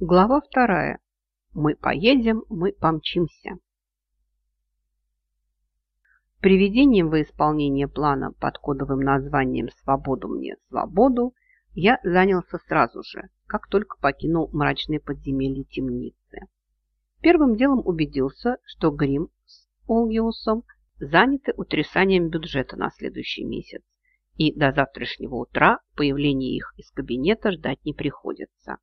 Глава вторая. Мы поедем, мы помчимся. Приведением во исполнение плана под кодовым названием «Свободу мне, свободу» я занялся сразу же, как только покинул мрачные подземелья темницы. Первым делом убедился, что Грим с Олгиусом заняты утрясанием бюджета на следующий месяц, и до завтрашнего утра появления их из кабинета ждать не приходится.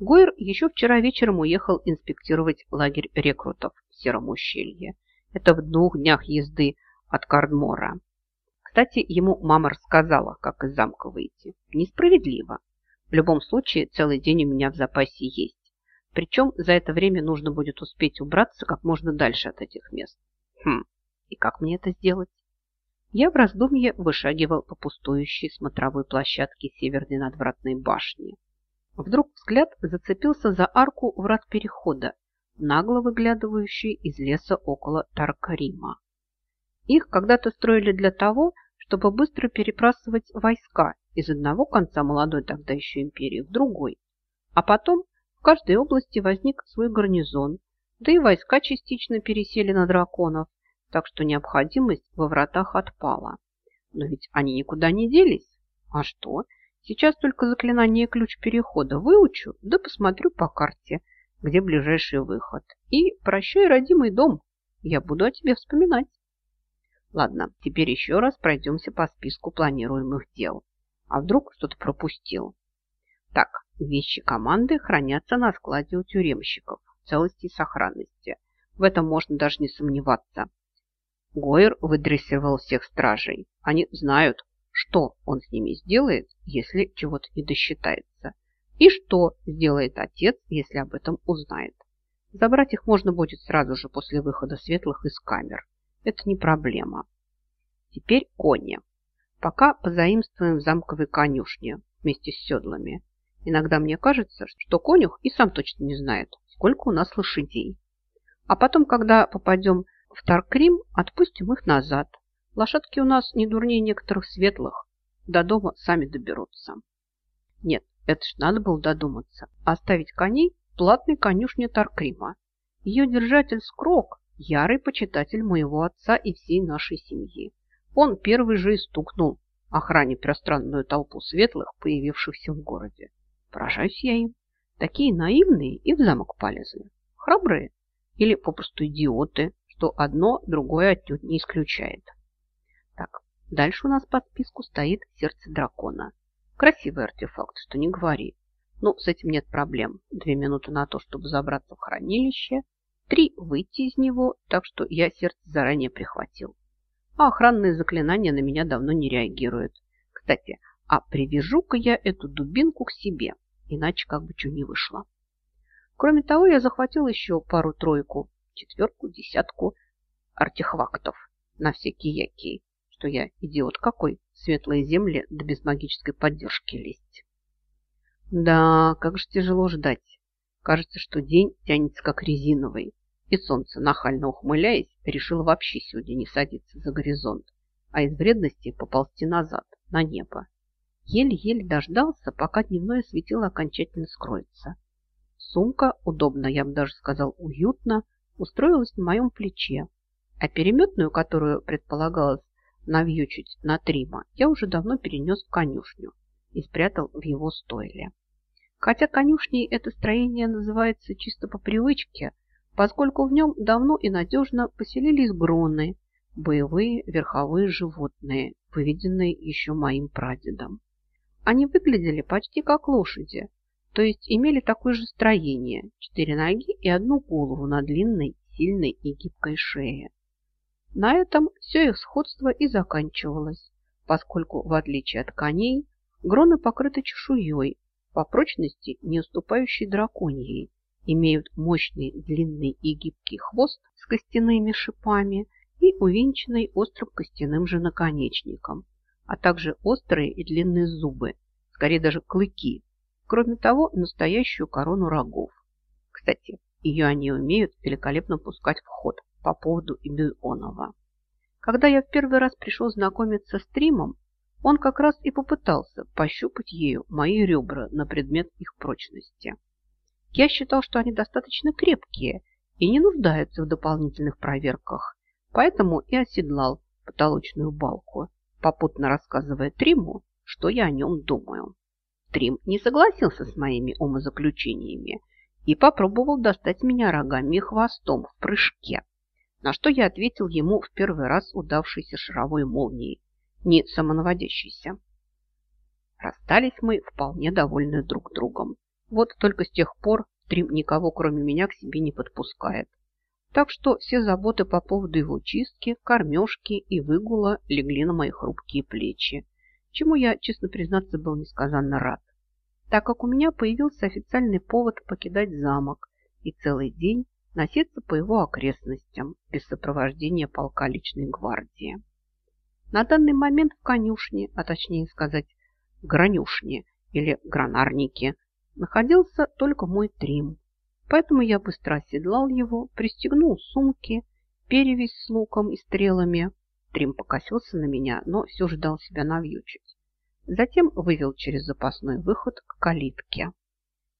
Гойер еще вчера вечером уехал инспектировать лагерь рекрутов в Сером ущелье. Это в двух днях езды от Кардмора. Кстати, ему мама рассказала, как из замка выйти. Несправедливо. В любом случае, целый день у меня в запасе есть. Причем за это время нужно будет успеть убраться как можно дальше от этих мест. Хм, и как мне это сделать? Я в раздумье вышагивал по пустующей смотровой площадке северной надвратной башни. Вдруг взгляд зацепился за арку врат перехода, нагло выглядывающей из леса около Таркарима. Их когда-то строили для того, чтобы быстро перебрасывать войска из одного конца молодой тогда еще империи в другой. А потом в каждой области возник свой гарнизон, да и войска частично пересели на драконов, так что необходимость во вратах отпала. Но ведь они никуда не делись. А что? Сейчас только заклинание ключ перехода выучу, да посмотрю по карте, где ближайший выход. И прощай, родимый дом, я буду о тебе вспоминать. Ладно, теперь еще раз пройдемся по списку планируемых дел. А вдруг что-то пропустил? Так, вещи команды хранятся на складе у тюремщиков в целости и сохранности. В этом можно даже не сомневаться. Гойер выдрессировал всех стражей. Они знают, что он с ними сделает, если чего-то не досчитается, и что сделает отец, если об этом узнает. Забрать их можно будет сразу же после выхода светлых из камер. Это не проблема. Теперь кони. Пока позаимствуем в замковой конюшне вместе с седлами. Иногда мне кажется, что конюх и сам точно не знает, сколько у нас лошадей. А потом, когда попадем в Таркрим, отпустим их назад, Лошадки у нас не дурнее некоторых светлых. До дома сами доберутся. Нет, это ж надо было додуматься. Оставить коней в платной конюшне Таркрима. Ее держатель Скрок – ярый почитатель моего отца и всей нашей семьи. Он первый же и стукнул охране пространную толпу светлых, появившихся в городе. Поражаюсь я им. Такие наивные и в замок полезли. Храбрые или попросту идиоты, что одно другое отнюдь не исключает. Дальше у нас по списку стоит сердце дракона. Красивый артефакт, что не говори. Ну, с этим нет проблем. Две минуты на то, чтобы забраться в хранилище, три выйти из него, так что я сердце заранее прихватил. А охранные заклинания на меня давно не реагируют. Кстати, а привяжу-ка я эту дубинку к себе, иначе как бы что не вышло. Кроме того, я захватил еще пару-тройку, четверку, десятку артефактов на всякие якии что я идиот какой, светлые земли да без магической поддержки лезть. Да, как же тяжело ждать. Кажется, что день тянется как резиновый, и солнце, нахально ухмыляясь, решило вообще сегодня не садиться за горизонт, а из вредности поползти назад, на небо. Еле-еле дождался, пока дневное светило окончательно скроется. Сумка, удобно, я бы даже сказал уютно, устроилась на моем плече, а переметную, которую предполагалось навьючить на Трима, я уже давно перенес в конюшню и спрятал в его стойле. Хотя конюшней это строение называется чисто по привычке, поскольку в нем давно и надежно поселились гроны, боевые верховые животные, выведенные еще моим прадедом. Они выглядели почти как лошади, то есть имели такое же строение, четыре ноги и одну голову на длинной, сильной и гибкой шее. На этом все их сходство и заканчивалось, поскольку, в отличие от коней, гроны покрыты чешуей, по прочности не уступающей драконьей, имеют мощный длинный и гибкий хвост с костяными шипами и увенчанный острым костяным же наконечником, а также острые и длинные зубы, скорее даже клыки, кроме того, настоящую корону рогов. Кстати, ее они умеют великолепно пускать в ход по поводу Ибионова. Когда я в первый раз пришел знакомиться с Тримом, он как раз и попытался пощупать ею мои ребра на предмет их прочности. Я считал, что они достаточно крепкие и не нуждаются в дополнительных проверках, поэтому и оседлал потолочную балку, попутно рассказывая Триму, что я о нем думаю. Трим не согласился с моими умозаключениями и попробовал достать меня рогами и хвостом в прыжке, на что я ответил ему в первый раз удавшейся шаровой молнией, не самонаводящейся. Расстались мы вполне довольны друг другом. Вот только с тех пор Трим никого, кроме меня, к себе не подпускает. Так что все заботы по поводу его чистки, кормежки и выгула легли на мои хрупкие плечи, чему я, честно признаться, был несказанно рад, так как у меня появился официальный повод покидать замок и целый день носиться по его окрестностям без сопровождения полка личной гвардии. На данный момент в конюшне, а точнее сказать, гранюшне или гранарнике, находился только мой трим. Поэтому я быстро оседлал его, пристегнул сумки, перевязь с луком и стрелами. Трим покосился на меня, но все же дал себя навьючить. Затем вывел через запасной выход к калитке.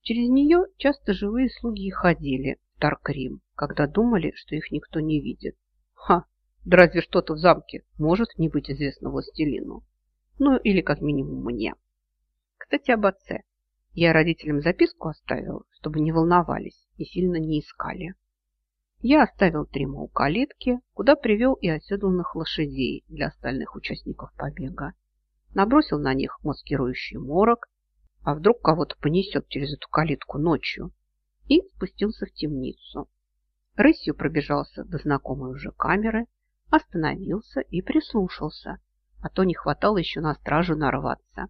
Через нее часто живые слуги ходили Таркрим, когда думали, что их никто не видит. Ха! Да разве что-то в замке может не быть известно властелину. Ну, или как минимум мне. Кстати, об отце. Я родителям записку оставил, чтобы не волновались и сильно не искали. Я оставил Трима у калитки, куда привел и оседланных лошадей для остальных участников побега. Набросил на них маскирующий морок, а вдруг кого-то понесет через эту калитку ночью, и спустился в темницу. Рысью пробежался до знакомой уже камеры, остановился и прислушался, а то не хватало еще на стражу нарваться.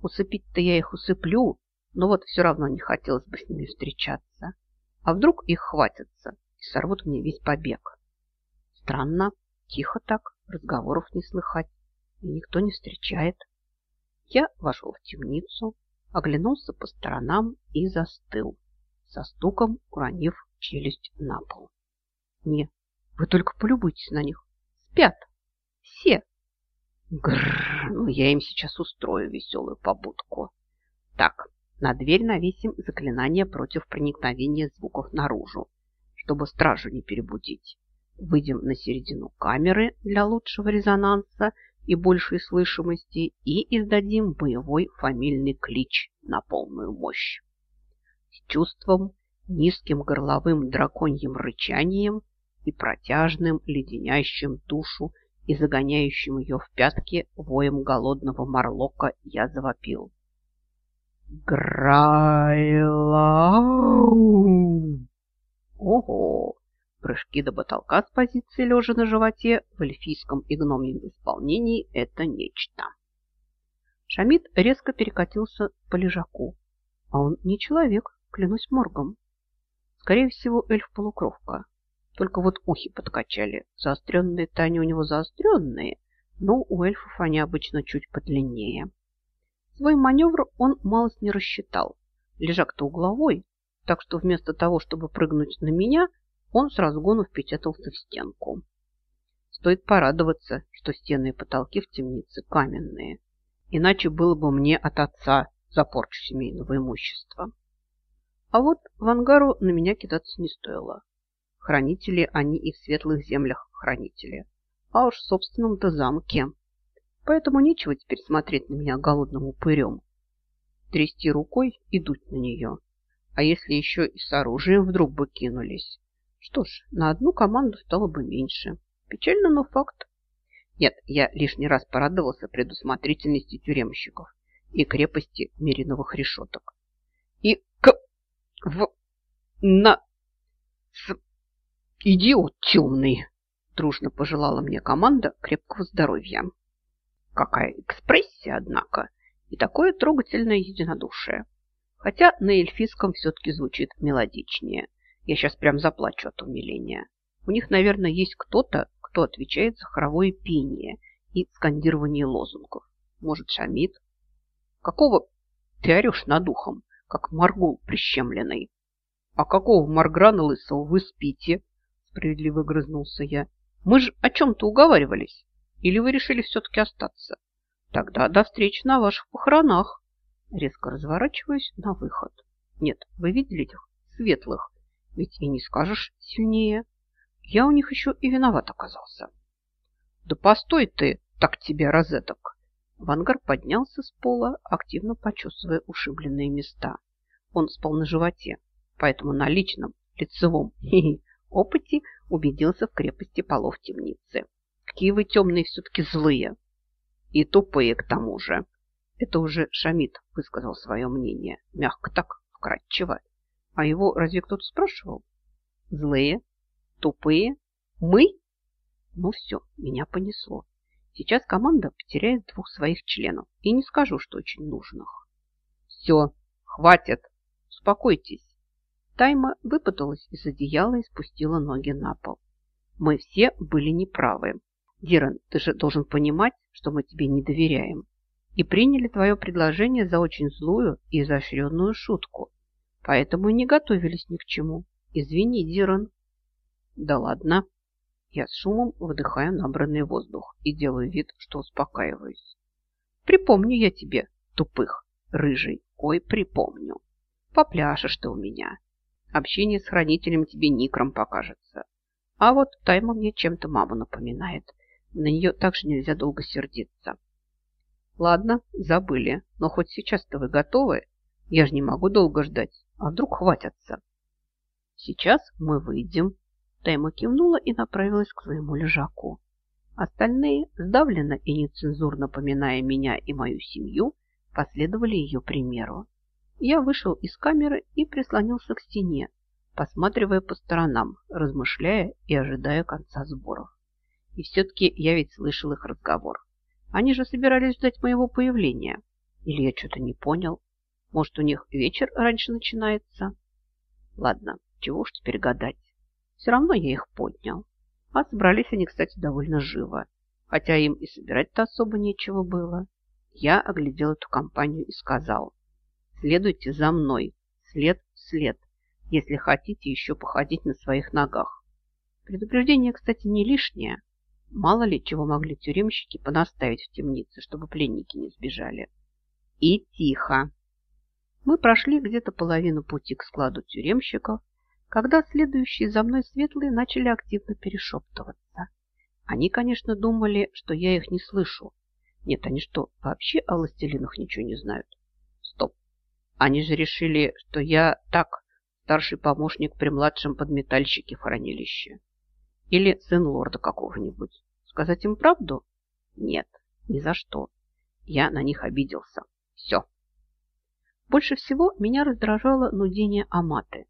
Усыпить-то я их усыплю, но вот все равно не хотелось бы с ними встречаться. А вдруг их хватится и сорвут мне весь побег? Странно, тихо так, разговоров не слыхать, и никто не встречает. Я вошел в темницу, оглянулся по сторонам и застыл, со стуком уронив челюсть на пол. Не, вы только полюбуйтесь на них. Спят. Все. Грррр, ну я им сейчас устрою веселую побудку. Так, на дверь навесим заклинание против проникновения звуков наружу, чтобы стражу не перебудить. Выйдем на середину камеры для лучшего резонанса и большей слышимости и издадим боевой фамильный клич на полную мощь. Чувством, низким горловым драконьим рычанием и протяжным, леденящим душу и загоняющим ее в пятки воем голодного морлока я завопил. Грайлау! Ого! Прыжки до потолка с позиции лежа на животе в эльфийском и гномьем исполнении – это нечто. Шамид резко перекатился по лежаку. А он не человек, клянусь моргом. Скорее всего, эльф-полукровка. Только вот ухи подкачали. Заостренные-то они у него заостренные, но у эльфов они обычно чуть подлиннее. Свой маневр он малость не рассчитал. Лежак-то угловой, так что вместо того, чтобы прыгнуть на меня, он с разгону впечатался в стенку. Стоит порадоваться, что стены и потолки в темнице каменные. Иначе было бы мне от отца за порчу семейного имущества. А вот в ангару на меня кидаться не стоило. Хранители они и в светлых землях хранители. А уж в собственном-то замке. Поэтому нечего теперь смотреть на меня голодным упырем. Трясти рукой и дуть на нее. А если еще и с оружием вдруг бы кинулись? Что ж, на одну команду стало бы меньше. Печально, но факт. Нет, я лишний раз порадовался предусмотрительности тюремщиков и крепости мериновых решеток. И. в... на... с... «Идиот темный!» – дружно пожелала мне команда крепкого здоровья. Какая экспрессия, однако, и такое трогательное единодушие. Хотя на эльфийском все-таки звучит мелодичнее. Я сейчас прям заплачу от умиления. У них, наверное, есть кто-то, кто отвечает за хоровое пение и скандирование лозунгов. Может, Шамид? Какого ты орешь над ухом, как Маргул прищемленный? А какого Марграна лысого вы спите? Справедливо грызнулся я. Мы же о чем-то уговаривались. Или вы решили все-таки остаться? Тогда до встречи на ваших похоронах. Резко разворачиваюсь на выход. Нет, вы видели этих светлых. Ведь и не скажешь сильнее. Я у них еще и виноват оказался. Да постой ты, так тебе розеток. Вангар поднялся с пола, активно почувствуя ушибленные места. Он спал на животе, поэтому на личном, лицевом опыте убедился в крепости полов темницы. Какие вы темные все-таки злые. И тупые к тому же. Это уже Шамид высказал свое мнение. Мягко так, вкратчиво. А его разве кто-то спрашивал? Злые? Тупые? Мы? Ну все, меня понесло. Сейчас команда потеряет двух своих членов. И не скажу, что очень нужных. Все, хватит. Успокойтесь. Тайма выпуталась из одеяла и спустила ноги на пол. Мы все были неправы. Диран, ты же должен понимать, что мы тебе не доверяем. И приняли твое предложение за очень злую и изощренную шутку. Поэтому и не готовились ни к чему. Извини, Диран. Да ладно. Я с шумом выдыхаю набранный воздух и делаю вид, что успокаиваюсь. Припомню я тебе, тупых, рыжий, ой, припомню. Попляшешь ты у меня. Общение с хранителем тебе никром покажется. А вот Тайма мне чем-то маму напоминает. На нее также нельзя долго сердиться. Ладно, забыли. Но хоть сейчас-то вы готовы? Я же не могу долго ждать. А вдруг хватятся? Сейчас мы выйдем. Тайма кивнула и направилась к своему лежаку. Остальные, сдавленно и нецензурно поминая меня и мою семью, последовали ее примеру. Я вышел из камеры и прислонился к стене, посматривая по сторонам, размышляя и ожидая конца сборов. И все-таки я ведь слышал их разговор. Они же собирались ждать моего появления. Или я что-то не понял? Может, у них вечер раньше начинается? Ладно, чего уж теперь гадать. Все равно я их поднял. А собрались они, кстати, довольно живо. Хотя им и собирать-то особо нечего было. Я оглядел эту компанию и сказал. Следуйте за мной. След в след. Если хотите еще походить на своих ногах. Предупреждение, кстати, не лишнее. Мало ли чего могли тюремщики понаставить в темнице, чтобы пленники не сбежали. И тихо. Мы прошли где-то половину пути к складу тюремщиков, когда следующие за мной светлые начали активно перешептываться. Они, конечно, думали, что я их не слышу. Нет, они что, вообще о властелинах ничего не знают? Стоп. Они же решили, что я так, старший помощник при младшем подметальщике в хранилище. Или сын лорда какого-нибудь. Сказать им правду? Нет, ни за что. Я на них обиделся. Все. Больше всего меня раздражало нудение Аматы.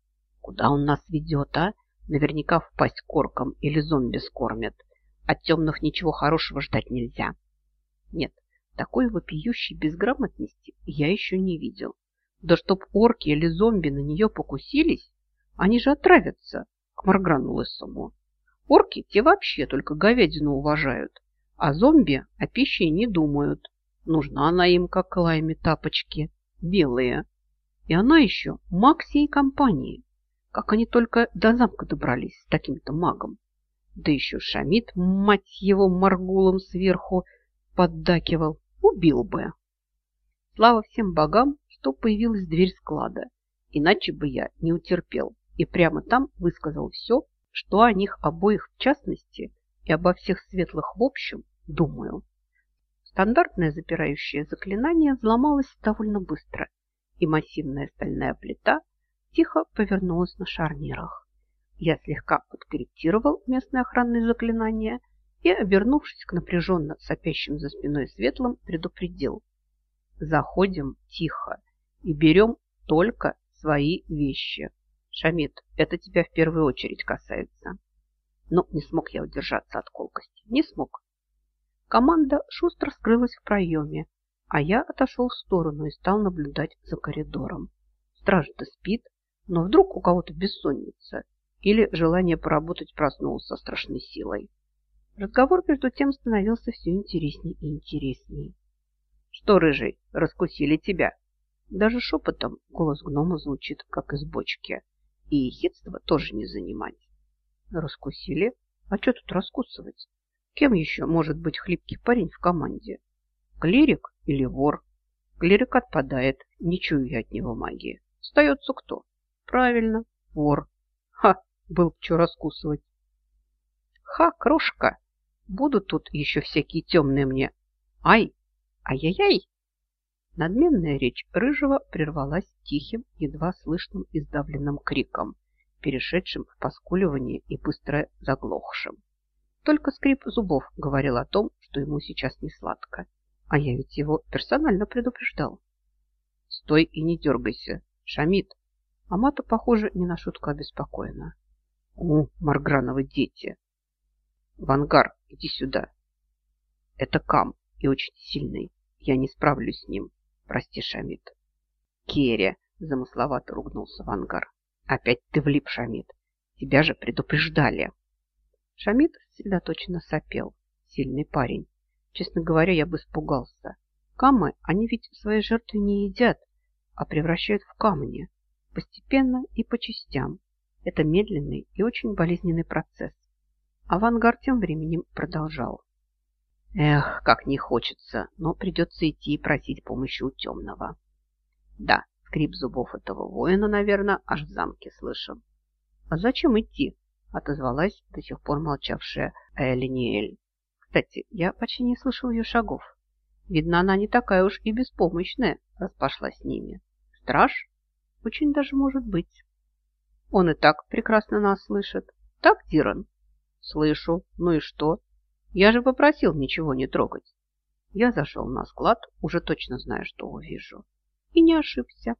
Куда он нас ведет, а? Наверняка впасть корком или зомби скормят. От темных ничего хорошего ждать нельзя. Нет, такой вопиющей безграмотности я еще не видел. Да чтоб орки или зомби на нее покусились, они же отравятся к Марграну Лысому. Орки те вообще только говядину уважают, а зомби о пище не думают. Нужна она им, как лайми тапочки, белые. И она еще маг всей компании. Как они только до замка добрались с таким-то магом. Да еще Шамид, мать его, моргулом сверху поддакивал. Убил бы. Слава всем богам, что появилась дверь склада. Иначе бы я не утерпел и прямо там высказал все, что о них обоих в частности и обо всех светлых в общем думаю. Стандартное запирающее заклинание взломалось довольно быстро, и массивная стальная плита тихо повернулась на шарнирах. Я слегка подкорректировал местное охранное заклинание и, обернувшись к напряженно сопящим за спиной светлым, предупредил. Заходим тихо и берем только свои вещи. Шамид, это тебя в первую очередь касается. Но не смог я удержаться от колкости. Не смог. Команда шустро скрылась в проеме, а я отошел в сторону и стал наблюдать за коридором. Стража-то спит, но вдруг у кого-то бессонница или желание поработать проснулось со страшной силой. Разговор между тем становился все интереснее и интереснее. «Что, рыжий, раскусили тебя?» Даже шепотом голос гнома звучит, как из бочки и ехидство тоже не занимать. Раскусили? А что тут раскусывать? Кем еще может быть хлипкий парень в команде? Клирик или вор? Клирик отпадает, не чую я от него магии. Остается кто? Правильно, вор. Ха, был что раскусывать. Ха, крошка, будут тут еще всякие темные мне. Ай, ай-яй-яй. Надменная речь Рыжего прервалась тихим, едва слышным издавленным криком, перешедшим в поскуливание и быстро заглохшим. Только скрип зубов говорил о том, что ему сейчас не сладко. А я ведь его персонально предупреждал. Стой и не дергайся, Шамид. Амата, похоже, не на шутку обеспокоена. О, Марграновы дети! Вангар, иди сюда. Это Кам и очень сильный. Я не справлюсь с ним. Прости, Шамид. Керри, замысловато ругнулся Вангар. Опять ты влип, Шамид. Тебя же предупреждали. Шамид точно сопел. Сильный парень. Честно говоря, я бы испугался. Камы, они ведь свои жертвы не едят, а превращают в камни. Постепенно и по частям. Это медленный и очень болезненный процесс. Авангард тем временем продолжал. Эх, как не хочется, но придется идти и просить помощи у темного. Да, скрип зубов этого воина, наверное, аж в замке слышим. А зачем идти? отозвалась до сих пор молчавшая Элиниэль. Кстати, я почти не слышал ее шагов. Видно, она не такая уж и беспомощная, раз пошла с ними. Страж? Очень даже может быть. Он и так прекрасно нас слышит. Так, Диран? Слышу. Ну и что? Я же попросил ничего не трогать. Я зашел на склад, уже точно зная, что увижу. И не ошибся.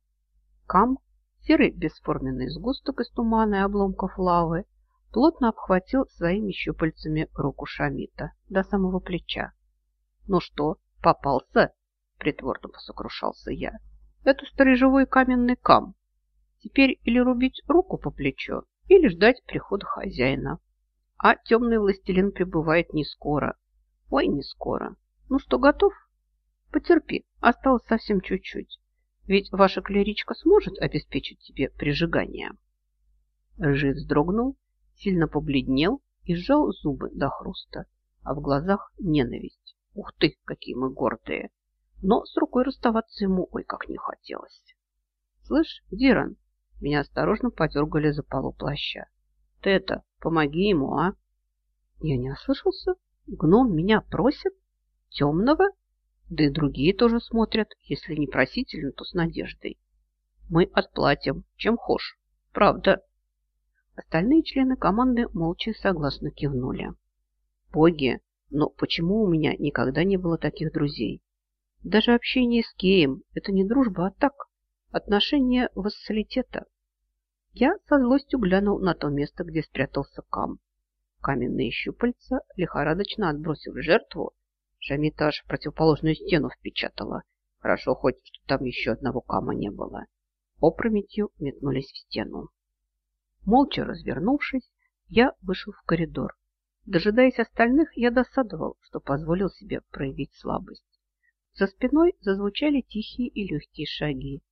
Кам, серый бесформенный сгусток из тумана и обломков лавы, плотно обхватил своими щупальцами руку Шамита до самого плеча. «Ну что, попался?» – притворно посокрушался я. «Это сторожевой каменный кам. Теперь или рубить руку по плечу, или ждать прихода хозяина. А темный властелин прибывает не скоро. Ой, не скоро. Ну что, готов? Потерпи, осталось совсем чуть-чуть. Ведь ваша клеричка сможет обеспечить тебе прижигание». Рыжий вздрогнул сильно побледнел и сжал зубы до хруста, а в глазах ненависть. Ух ты, какие мы гордые! Но с рукой расставаться ему ой как не хотелось. Слышь, Диран, меня осторожно подергали за полу плаща. Ты это, помоги ему, а? Я не ослышался? Гном меня просит? Темного? Да и другие тоже смотрят, если не просительно, то с надеждой. Мы отплатим, чем хошь. Правда, Остальные члены команды молча согласно кивнули. Боги, но почему у меня никогда не было таких друзей? Даже общение с Кеем – это не дружба, а так, отношение вассалитета. Я со злостью глянул на то место, где спрятался Кам. Каменные щупальца, лихорадочно отбросив жертву, Шамита аж в противоположную стену впечатала. Хорошо хоть, что там еще одного Кама не было. Опрометью метнулись в стену. Молча развернувшись, я вышел в коридор. Дожидаясь остальных, я досадовал, что позволил себе проявить слабость. За спиной зазвучали тихие и легкие шаги.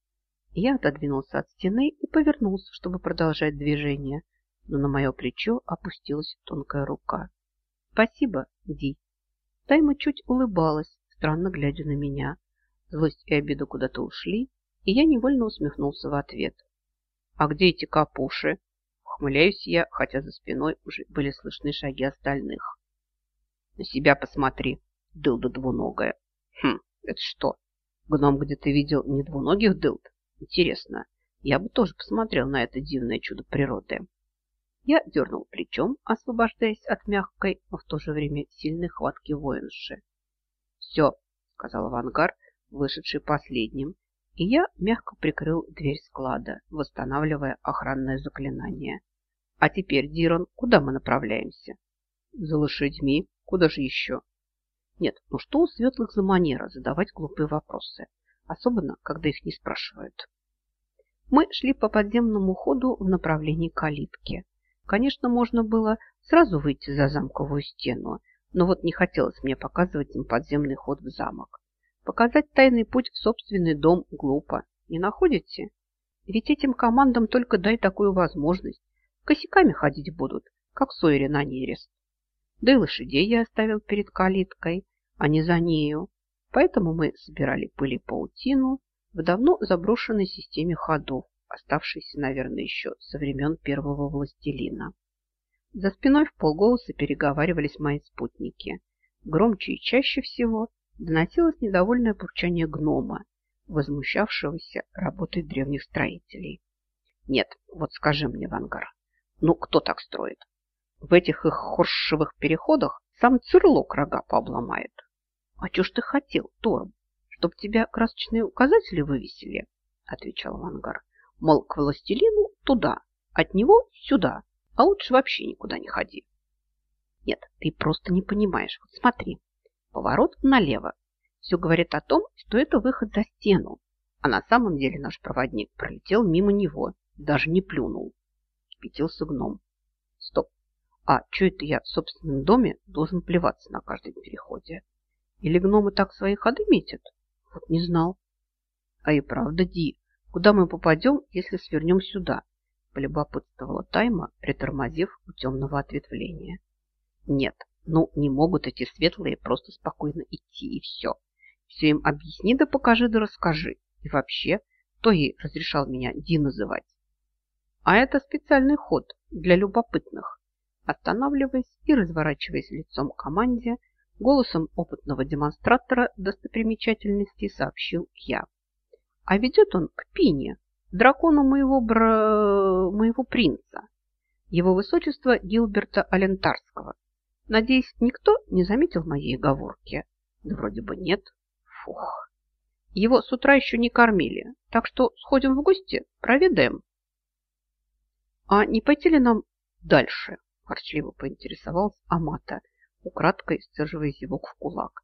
Я отодвинулся от стены и повернулся, чтобы продолжать движение, но на мое плечо опустилась тонкая рука. «Спасибо, Ди». Тайма чуть улыбалась, странно глядя на меня. Злость и обида куда-то ушли, и я невольно усмехнулся в ответ. «А где эти капуши?» Ухмыляюсь я, хотя за спиной уже были слышны шаги остальных. На себя посмотри, дылда двуногая. Хм, это что? Гном где-то видел не двуногих дылд? Интересно, я бы тоже посмотрел на это дивное чудо природы. Я дернул плечом, освобождаясь от мягкой, но в то же время сильной хватки воинши. «Все», — сказал Авангар, вышедший последним, и я мягко прикрыл дверь склада, восстанавливая охранное заклинание. А теперь, Дирон, куда мы направляемся? За лошадьми. Куда же еще? Нет, ну что у светлых за манера задавать глупые вопросы, особенно, когда их не спрашивают. Мы шли по подземному ходу в направлении калитки. Конечно, можно было сразу выйти за замковую стену, но вот не хотелось мне показывать им подземный ход в замок. Показать тайный путь в собственный дом глупо. Не находите? Ведь этим командам только дай такую возможность. Косяками ходить будут, как сойри на нерест. Да и лошадей я оставил перед калиткой, а не за нею. Поэтому мы собирали пыль паутину в давно заброшенной системе ходов, оставшийся, наверное, еще со времен первого властелина. За спиной в полголоса переговаривались мои спутники. Громче и чаще всего доносилось недовольное бурчание гнома, возмущавшегося работой древних строителей. Нет, вот скажи мне, Вангар, ну кто так строит? В этих их хоршевых переходах сам цирлок рога пообломает. А чё ж ты хотел, Торм, чтоб тебя красочные указатели вывесили? Отвечал Вангар. Мол, к властелину туда, от него сюда, а лучше вообще никуда не ходи. Нет, ты просто не понимаешь. Вот смотри, поворот налево. Все говорит о том, что это выход за стену. А на самом деле наш проводник пролетел мимо него, даже не плюнул. Кипятился гном. А что это я в собственном доме должен плеваться на каждом переходе? Или гномы так свои ходы метят? Вот не знал. А и правда, Ди, куда мы попадем, если свернем сюда? Полюбопытствовала Тайма, притормозив у темного ответвления. Нет, ну не могут эти светлые просто спокойно идти и все. Все им объясни да покажи да расскажи. И вообще, кто ей разрешал меня Ди называть? А это специальный ход для любопытных. Останавливаясь и разворачиваясь лицом к команде, голосом опытного демонстратора достопримечательностей сообщил я. А ведет он к Пине, дракону моего бра... моего принца, его высочество Гилберта Алентарского. Надеюсь, никто не заметил моей оговорки? Да вроде бы нет. Фух. Его с утра еще не кормили, так что сходим в гости, проведаем. А не пойти ли нам дальше? Ворчливо поинтересовался Амата, украдкой сцеживая зевок в кулак.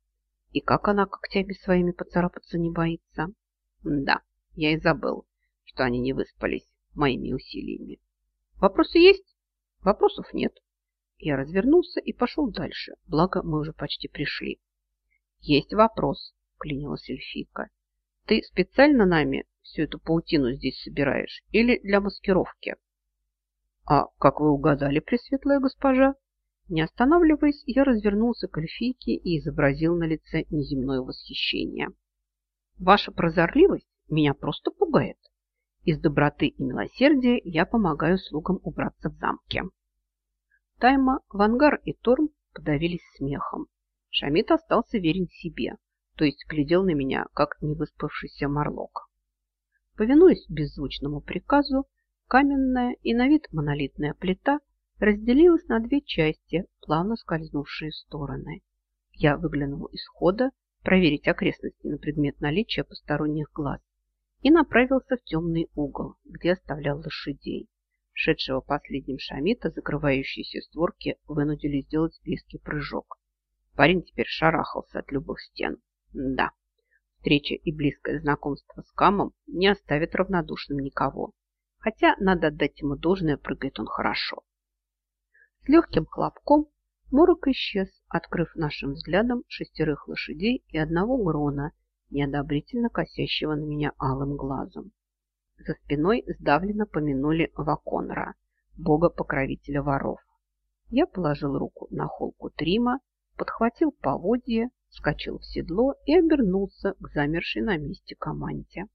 И как она когтями своими поцарапаться не боится? Да, я и забыл, что они не выспались моими усилиями. Вопросы есть? Вопросов нет. Я развернулся и пошел дальше, благо мы уже почти пришли. Есть вопрос, клянилась эльфийка. Ты специально нами всю эту паутину здесь собираешь или для маскировки? А как вы угадали, пресветлая госпожа? Не останавливаясь, я развернулся к эльфийке и изобразил на лице неземное восхищение. Ваша прозорливость меня просто пугает. Из доброты и милосердия я помогаю слугам убраться в замке. Тайма, Вангар и Торм подавились смехом. Шамид остался верен себе, то есть глядел на меня, как невыспавшийся морлок. Повинуясь беззвучному приказу, каменная и на вид монолитная плита разделилась на две части, плавно скользнувшие стороны. Я выглянул из хода, проверить окрестности на предмет наличия посторонних глаз, и направился в темный угол, где оставлял лошадей. Шедшего последним Шамита, закрывающиеся створки, вынудили сделать близкий прыжок. Парень теперь шарахался от любых стен. Да, встреча и близкое знакомство с Камом не оставит равнодушным никого. Хотя, надо отдать ему должное, прыгает он хорошо. С легким хлопком Морок исчез, открыв нашим взглядом шестерых лошадей и одного грона, неодобрительно косящего на меня алым глазом. За спиной сдавленно помянули Ваконра, бога-покровителя воров. Я положил руку на холку Трима, подхватил поводье, вскочил в седло и обернулся к замершей на месте команде.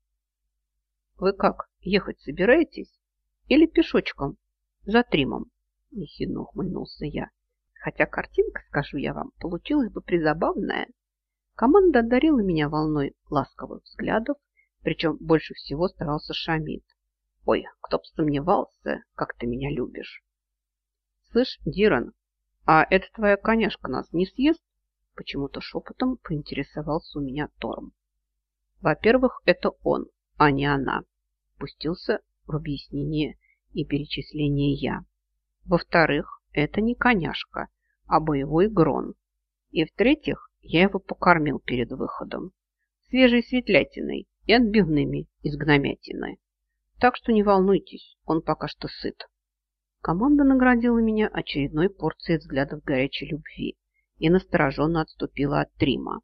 «Вы как, ехать собираетесь? Или пешочком? За Тримом?» – ехидно ухмыльнулся я. Хотя картинка, скажу я вам, получилась бы призабавная. Команда одарила меня волной ласковых взглядов, причем больше всего старался Шамид. Ой, кто б сомневался, как ты меня любишь. Слышь, Диран, а эта твоя коняшка нас не съест? Почему-то шепотом поинтересовался у меня Торм. Во-первых, это он, а не она. Пустился в объяснение и перечисление я. Во-вторых, это не коняшка, а боевой грон. И в-третьих, я его покормил перед выходом. Свежей светлятиной и отбивными из гномятины. Так что не волнуйтесь, он пока что сыт. Команда наградила меня очередной порцией взглядов горячей любви и настороженно отступила от Трима.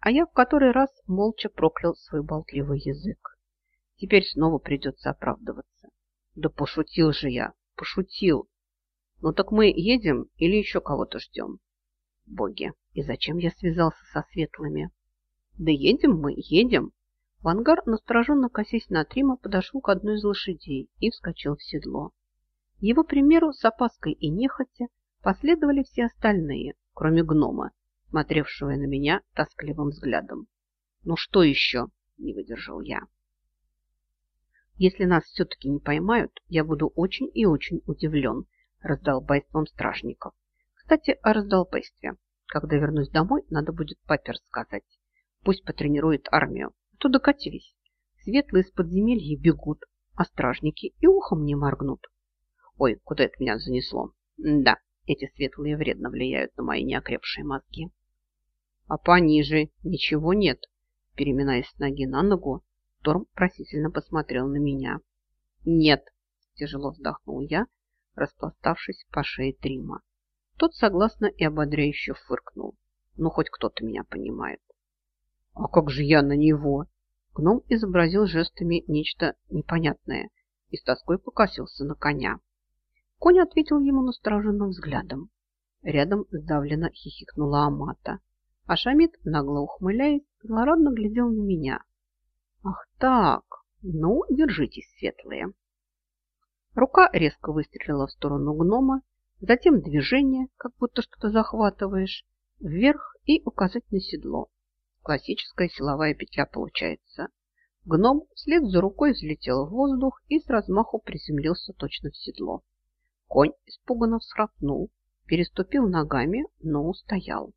А я в который раз молча проклял свой болтливый язык. Теперь снова придется оправдываться. Да пошутил же я, пошутил. Ну так мы едем или еще кого-то ждем? Боги, и зачем я связался со светлыми? Да едем мы, едем. В ангар, настороженно косясь на Трима, подошел к одной из лошадей и вскочил в седло. Его примеру с опаской и нехотя последовали все остальные, кроме гнома, смотревшего на меня тоскливым взглядом. «Ну что еще?» – не выдержал я. «Если нас все-таки не поймают, я буду очень и очень удивлен раздолбайством стражников. Кстати, о раздолбайстве. Когда вернусь домой, надо будет папе рассказать. Пусть потренирует армию то докатились. Светлые из подземелья бегут, а стражники и ухом не моргнут. Ой, куда это меня занесло? Да, эти светлые вредно влияют на мои неокрепшие мозги. А пониже ничего нет. Переминаясь с ноги на ногу, Торм просительно посмотрел на меня. Нет, тяжело вздохнул я, распластавшись по шее Трима. Тот согласно и ободряюще фыркнул. Ну, хоть кто-то меня понимает. А как же я на него? Гном изобразил жестами нечто непонятное и с тоской покосился на коня. Конь ответил ему настороженным взглядом. Рядом сдавленно хихикнула Амата, а Шамид, нагло ухмыляясь, злорадно глядел на меня. «Ах так! Ну, держитесь, светлые!» Рука резко выстрелила в сторону гнома, затем движение, как будто что-то захватываешь, вверх и указать на седло. Классическая силовая петля получается. Гном вслед за рукой взлетел в воздух и с размаху приземлился точно в седло. Конь испуганно всхрапнул, переступил ногами, но устоял.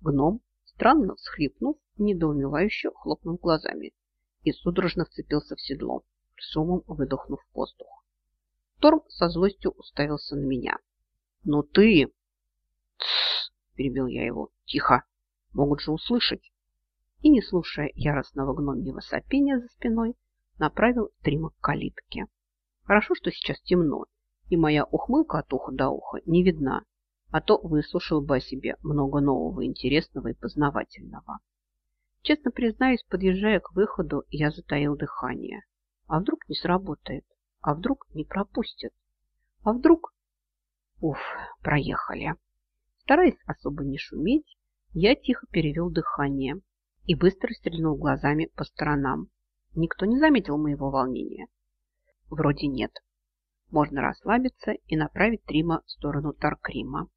Гном, странно всхлипнув, недоумевающе хлопнул глазами и судорожно вцепился в седло, шумом выдохнув воздух. Торм со злостью уставился на меня. «Ну ты...» «Тссс!» – перебил я его. «Тихо! Могут же услышать!» и, не слушая яростного гномьего сопения за спиной, направил Трима к калитке. Хорошо, что сейчас темно, и моя ухмылка от уха до уха не видна, а то выслушал бы о себе много нового, интересного и познавательного. Честно признаюсь, подъезжая к выходу, я затаил дыхание. А вдруг не сработает? А вдруг не пропустят? А вдруг... Уф, проехали. Стараясь особо не шуметь, я тихо перевел дыхание и быстро стрельнул глазами по сторонам. Никто не заметил моего волнения. Вроде нет. Можно расслабиться и направить Трима в сторону Таркрима.